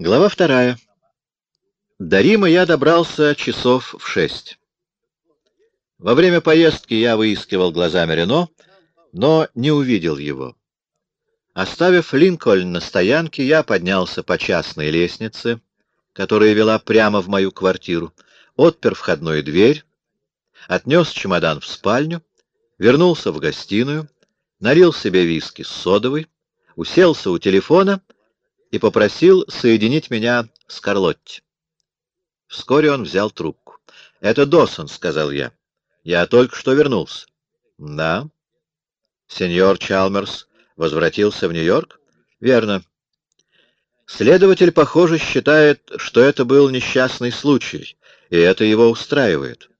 Глава вторая. До Рима я добрался часов в шесть. Во время поездки я выискивал глазами Рено, но не увидел его. Оставив Линкольн на стоянке, я поднялся по частной лестнице, которая вела прямо в мою квартиру, отпер входную дверь, отнес чемодан в спальню, вернулся в гостиную, налил себе виски с содовой, уселся у телефона и попросил соединить меня с Карлотти. Вскоре он взял трубку. — Это Досон, — сказал я. — Я только что вернулся. — Да. Сеньор Чалмерс возвратился в Нью-Йорк? — Верно. Следователь, похоже, считает, что это был несчастный случай, и это его устраивает.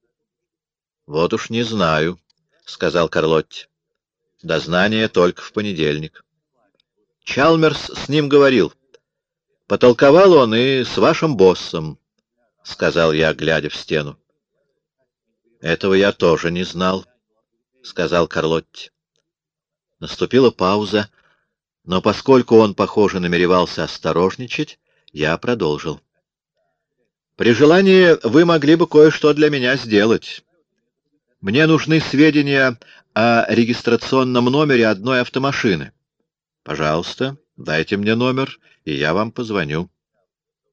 — Вот уж не знаю, — сказал Карлотти. — Дознание только в понедельник. Чалмерс с ним говорил. Потолковал он и с вашим боссом, — сказал я, глядя в стену. — Этого я тоже не знал, — сказал Карлотти. Наступила пауза, но поскольку он, похоже, намеревался осторожничать, я продолжил. «При желании вы могли бы кое-что для меня сделать. Мне нужны сведения о регистрационном номере одной автомашины. Пожалуйста, дайте мне номер, и я вам позвоню».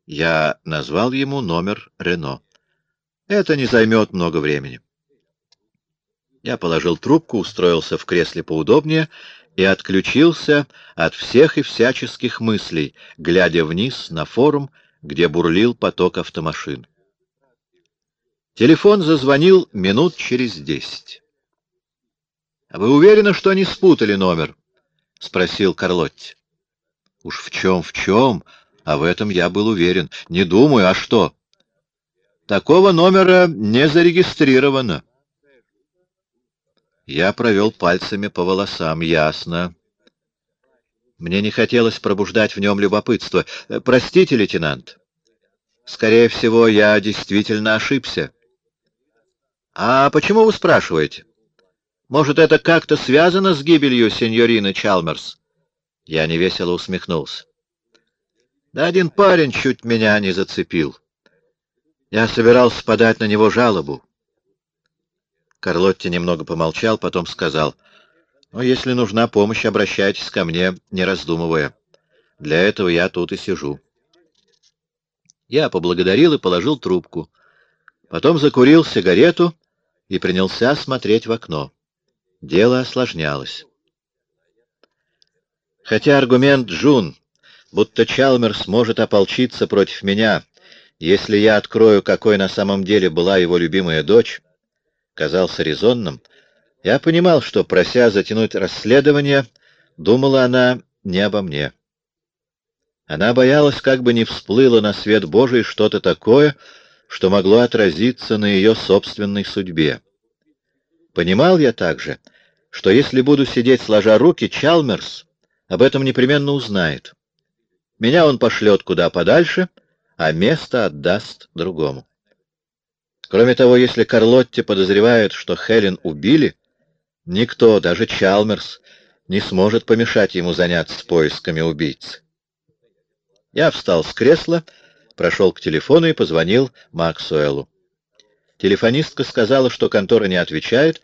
Я назвал ему номер Рено. Это не займет много времени. Я положил трубку, устроился в кресле поудобнее и отключился от всех и всяческих мыслей, глядя вниз на форум, где бурлил поток автомашин. Телефон зазвонил минут через десять. — А вы уверены, что они спутали номер? — спросил Карлотти. — Уж в чем, в чем, а в этом я был уверен. Не думаю, а что? Такого номера не зарегистрировано. Я провел пальцами по волосам. Ясно. Мне не хотелось пробуждать в нем любопытство. Простите, лейтенант. Скорее всего, я действительно ошибся. А почему вы спрашиваете? Может, это как-то связано с гибелью сеньорины Чалмерс? Я невесело усмехнулся. Да один парень чуть меня не зацепил. Я собирался подать на него жалобу. Карлотти немного помолчал, потом сказал, «Ну, если нужна помощь, обращайтесь ко мне, не раздумывая. Для этого я тут и сижу». Я поблагодарил и положил трубку. Потом закурил сигарету и принялся смотреть в окно. Дело осложнялось. Хотя аргумент Джун будто Чалмерс может ополчиться против меня, если я открою, какой на самом деле была его любимая дочь, казался резонным, я понимал, что, прося затянуть расследование, думала она не обо мне. Она боялась, как бы не всплыло на свет Божий что-то такое, что могло отразиться на ее собственной судьбе. Понимал я также, что если буду сидеть сложа руки, Чалмерс об этом непременно узнает. Меня он пошлет куда подальше, а место отдаст другому. Кроме того, если Карлотти подозревает, что Хелен убили, никто, даже Чалмерс, не сможет помешать ему заняться поисками убийцы. Я встал с кресла, прошел к телефону и позвонил Максуэлу. Телефонистка сказала, что контора не отвечает,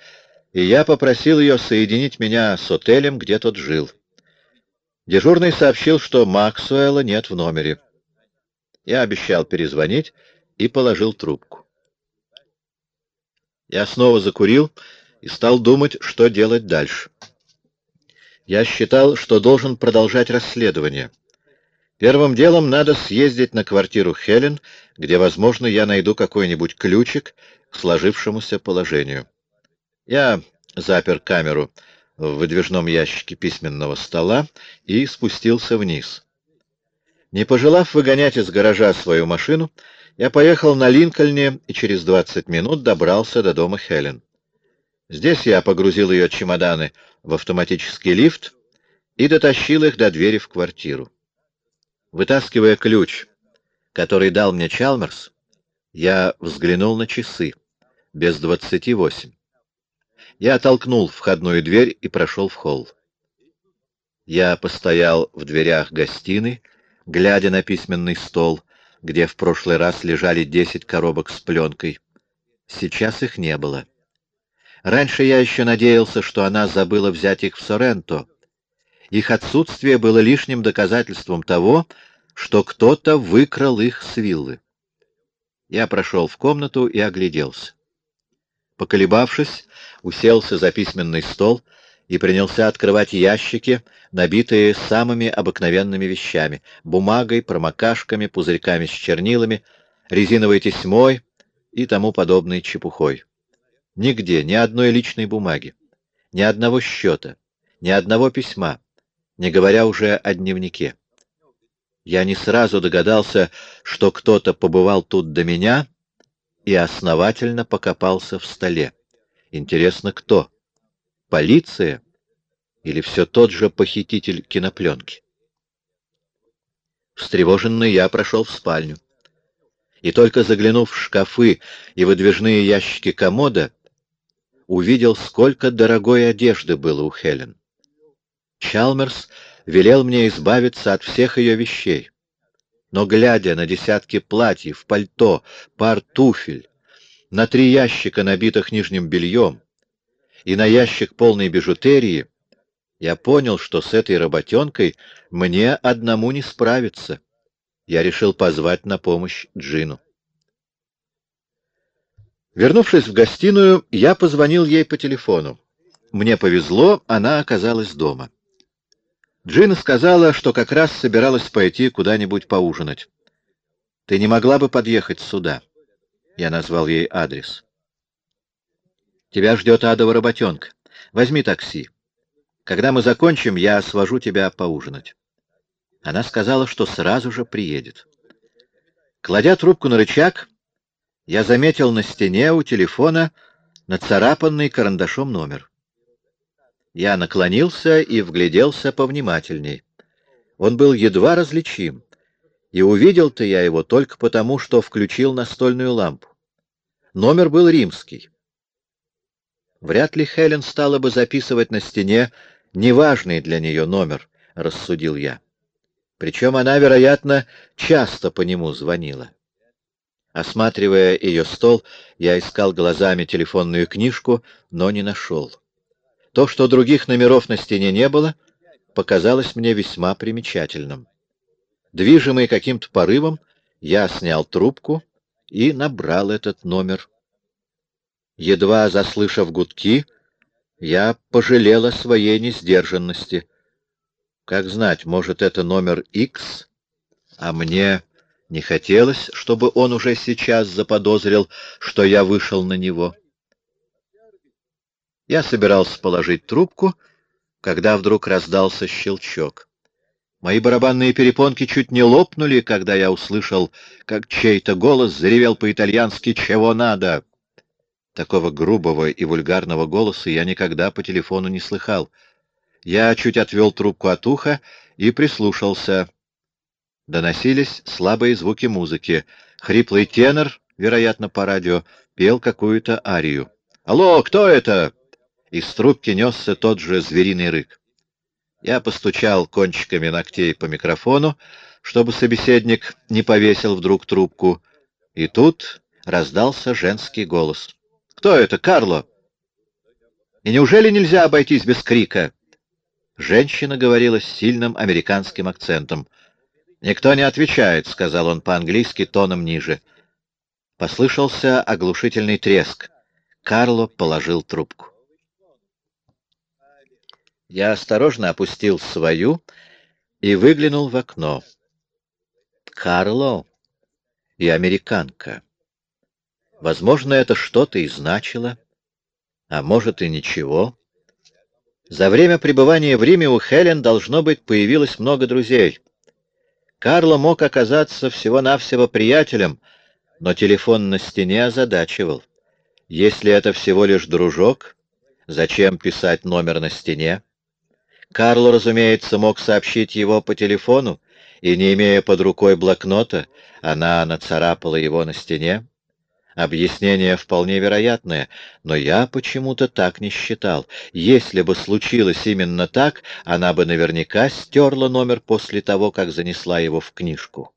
и я попросил ее соединить меня с отелем, где тот жил. Дежурный сообщил, что Максуэла нет в номере. Я обещал перезвонить и положил трубку. Я снова закурил и стал думать, что делать дальше. Я считал, что должен продолжать расследование. Первым делом надо съездить на квартиру Хелен, где, возможно, я найду какой-нибудь ключик к сложившемуся положению. Я запер камеру в выдвижном ящике письменного стола и спустился вниз. Не пожелав выгонять из гаража свою машину, я поехал на Линкольне и через 20 минут добрался до дома Хелен. Здесь я погрузил ее чемоданы в автоматический лифт и дотащил их до двери в квартиру. Вытаскивая ключ, который дал мне Чалмерс, я взглянул на часы. Без двадцати восемь. Я оттолкнул входную дверь и прошел в холл. Я постоял в дверях гостиной, глядя на письменный стол, где в прошлый раз лежали десять коробок с пленкой. Сейчас их не было. Раньше я еще надеялся, что она забыла взять их в Соренто. Их отсутствие было лишним доказательством того, что кто-то выкрал их с виллы. Я прошел в комнату и огляделся. Поколебавшись, уселся за письменный стол и принялся открывать ящики, набитые самыми обыкновенными вещами — бумагой, промокашками, пузырьками с чернилами, резиновой тесьмой и тому подобной чепухой. Нигде ни одной личной бумаги, ни одного счета, ни одного письма, не говоря уже о дневнике. Я не сразу догадался, что кто-то побывал тут до меня и основательно покопался в столе. Интересно, кто? Полиция? Или все тот же похититель кинопленки? Встревоженный я прошел в спальню. И только заглянув в шкафы и выдвижные ящики комода, увидел, сколько дорогой одежды было у Хелен. Чалмерс велел мне избавиться от всех ее вещей. Но, глядя на десятки платьев, пальто, пар туфель, на три ящика, набитых нижним бельем, и на ящик полной бижутерии, я понял, что с этой работенкой мне одному не справиться. Я решил позвать на помощь Джину. Вернувшись в гостиную, я позвонил ей по телефону. Мне повезло, она оказалась дома. Джина сказала, что как раз собиралась пойти куда-нибудь поужинать. «Ты не могла бы подъехать сюда?» Я назвал ей адрес. «Тебя ждет адова работенка. Возьми такси. Когда мы закончим, я свожу тебя поужинать». Она сказала, что сразу же приедет. Кладя трубку на рычаг, я заметил на стене у телефона нацарапанный карандашом номер. Я наклонился и вгляделся повнимательней. Он был едва различим, и увидел-то я его только потому, что включил настольную лампу. Номер был римский. Вряд ли Хелен стала бы записывать на стене неважный для нее номер, — рассудил я. Причем она, вероятно, часто по нему звонила. Осматривая ее стол, я искал глазами телефонную книжку, но не нашел. То, что других номеров на стене не было, показалось мне весьма примечательным. Движимый каким-то порывом, я снял трубку и набрал этот номер. Едва заслышав гудки, я пожалел о своей несдержанности. Как знать, может, это номер X, а мне не хотелось, чтобы он уже сейчас заподозрил, что я вышел на него. Я собирался положить трубку, когда вдруг раздался щелчок. Мои барабанные перепонки чуть не лопнули, когда я услышал, как чей-то голос заревел по-итальянски «Чего надо?». Такого грубого и вульгарного голоса я никогда по телефону не слыхал. Я чуть отвел трубку от уха и прислушался. Доносились слабые звуки музыки. Хриплый тенор, вероятно, по радио, пел какую-то арию. «Алло, кто это?» Из трубки несся тот же звериный рык. Я постучал кончиками ногтей по микрофону, чтобы собеседник не повесил вдруг трубку, и тут раздался женский голос. «Кто это, Карло? И неужели нельзя обойтись без крика?» Женщина говорила с сильным американским акцентом. «Никто не отвечает», — сказал он по-английски тоном ниже. Послышался оглушительный треск. Карло положил трубку. Я осторожно опустил свою и выглянул в окно. Карло и американка. Возможно, это что-то и значило, а может и ничего. За время пребывания в Риме у Хелен, должно быть, появилось много друзей. Карло мог оказаться всего-навсего приятелем, но телефон на стене озадачивал. Если это всего лишь дружок, зачем писать номер на стене? Карло, разумеется, мог сообщить его по телефону, и, не имея под рукой блокнота, она нацарапала его на стене. Объяснение вполне вероятное, но я почему-то так не считал. Если бы случилось именно так, она бы наверняка стерла номер после того, как занесла его в книжку.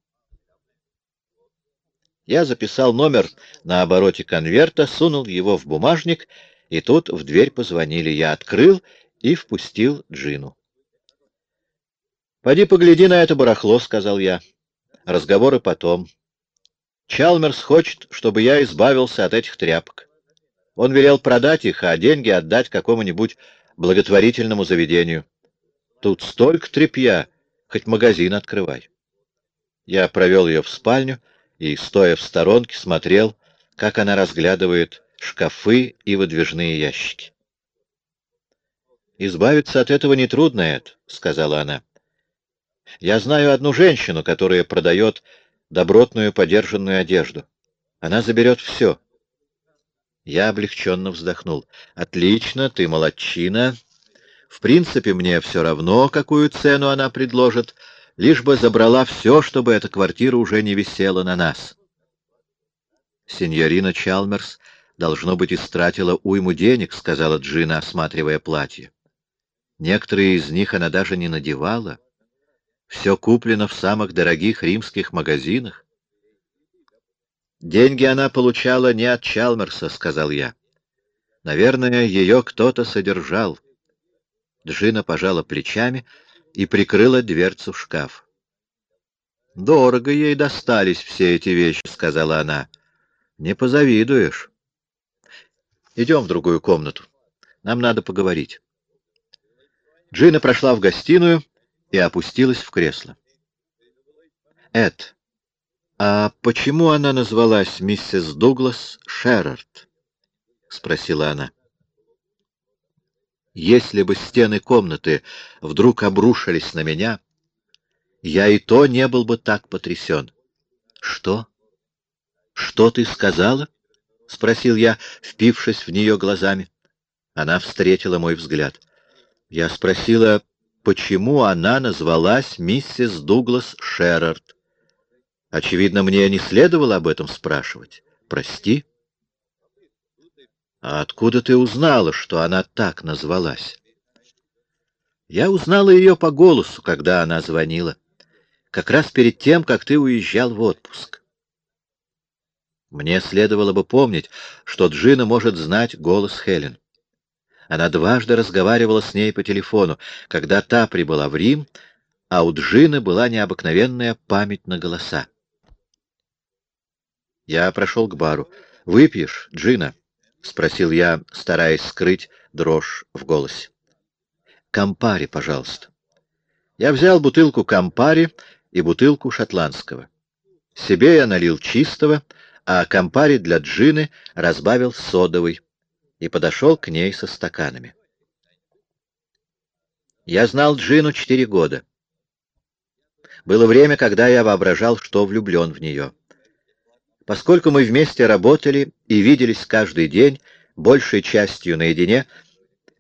Я записал номер на обороте конверта, сунул его в бумажник, и тут в дверь позвонили. Я открыл и впустил Джину. «Поди погляди на это барахло», — сказал я. «Разговоры потом. Чалмерс хочет, чтобы я избавился от этих тряпок. Он велел продать их, а деньги отдать какому-нибудь благотворительному заведению. Тут столько тряпья, хоть магазин открывай». Я провел ее в спальню и, стоя в сторонке, смотрел, как она разглядывает шкафы и выдвижные ящики. «Избавиться от этого нетрудно, Эд», — сказала она. «Я знаю одну женщину, которая продает добротную подержанную одежду. Она заберет все». Я облегченно вздохнул. «Отлично, ты молодчина. В принципе, мне все равно, какую цену она предложит, лишь бы забрала все, чтобы эта квартира уже не висела на нас». Сеньорина Чалмерс, должно быть, истратила уйму денег, — сказала Джина, осматривая платье. Некоторые из них она даже не надевала. Все куплено в самых дорогих римских магазинах. Деньги она получала не от Чалмерса, — сказал я. Наверное, ее кто-то содержал. Джина пожала плечами и прикрыла дверцу в шкаф. «Дорого ей достались все эти вещи», — сказала она. «Не позавидуешь». «Идем в другую комнату. Нам надо поговорить». Джина прошла в гостиную и опустилась в кресло. «Эд, а почему она назвалась миссис Дуглас Шерард?» — спросила она. «Если бы стены комнаты вдруг обрушились на меня, я и то не был бы так потрясен». «Что? Что ты сказала?» — спросил я, впившись в нее глазами. Она встретила мой взгляд. Я спросила, почему она назвалась миссис Дуглас Шерард. Очевидно, мне не следовало об этом спрашивать. Прости. А откуда ты узнала, что она так назвалась? Я узнала ее по голосу, когда она звонила. Как раз перед тем, как ты уезжал в отпуск. Мне следовало бы помнить, что Джина может знать голос Хелен. Она дважды разговаривала с ней по телефону, когда та прибыла в Рим, а у Джины была необыкновенная память на голоса. Я прошел к бару. «Выпьешь, Джина?» — спросил я, стараясь скрыть дрожь в голосе. «Кампари, пожалуйста». Я взял бутылку кампари и бутылку шотландского. Себе я налил чистого, а кампари для Джины разбавил содовый и подошел к ней со стаканами. Я знал Джину четыре года. Было время, когда я воображал, что влюблен в нее. Поскольку мы вместе работали и виделись каждый день, большей частью наедине,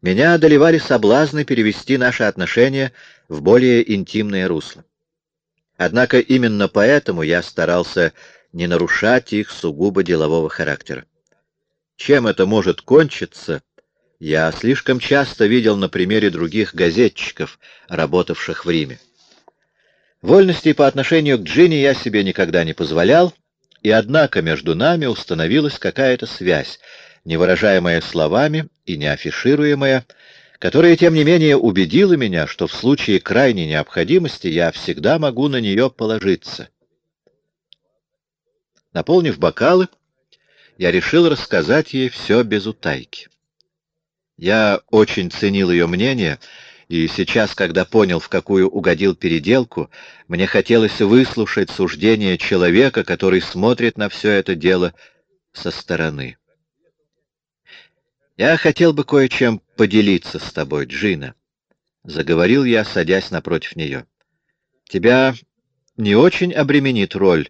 меня одолевали соблазны перевести наши отношения в более интимное русло. Однако именно поэтому я старался не нарушать их сугубо делового характера. Чем это может кончиться, я слишком часто видел на примере других газетчиков, работавших в Риме. Вольностей по отношению к Джинни я себе никогда не позволял, и однако между нами установилась какая-то связь, не выражаемая словами и не афишируемая, которая, тем не менее, убедила меня, что в случае крайней необходимости я всегда могу на нее положиться. Наполнив бокалы, я решил рассказать ей все без утайки. Я очень ценил ее мнение, и сейчас, когда понял, в какую угодил переделку, мне хотелось выслушать суждение человека, который смотрит на все это дело со стороны. «Я хотел бы кое-чем поделиться с тобой, Джина», — заговорил я, садясь напротив нее. «Тебя не очень обременит роль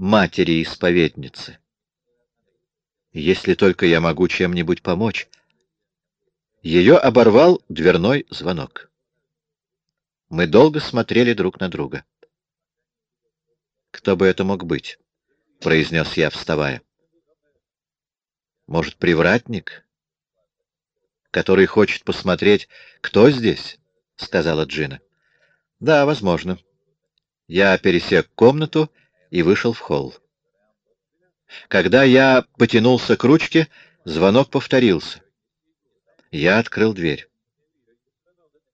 матери-исповедницы?» если только я могу чем-нибудь помочь. Ее оборвал дверной звонок. Мы долго смотрели друг на друга. «Кто бы это мог быть?» — произнес я, вставая. Может, привратник, который хочет посмотреть, кто здесь? — сказала Джина. — Да, возможно. Я пересек комнату и вышел в холл. Когда я потянулся к ручке, звонок повторился. Я открыл дверь.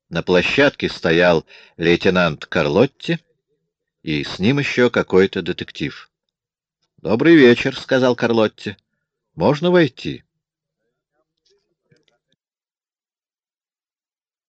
На площадке стоял лейтенант Карлотти и с ним еще какой-то детектив. «Добрый вечер», — сказал Карлотти. «Можно войти?»